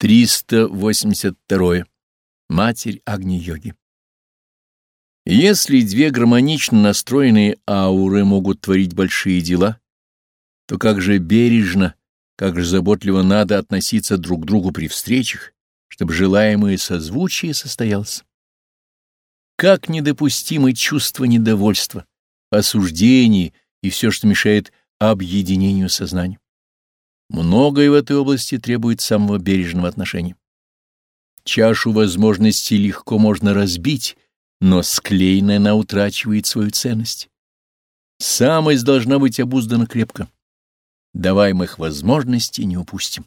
382. Матерь Агни-йоги. Если две гармонично настроенные ауры могут творить большие дела, то как же бережно, как же заботливо надо относиться друг к другу при встречах, чтобы желаемое созвучие состоялось. Как недопустимы чувство недовольства, осуждение и все, что мешает объединению сознания. Многое в этой области требует самого бережного отношения. Чашу возможностей легко можно разбить, но склеенная она утрачивает свою ценность. Самость должна быть обуздана крепко. Даваемых возможностей не упустим.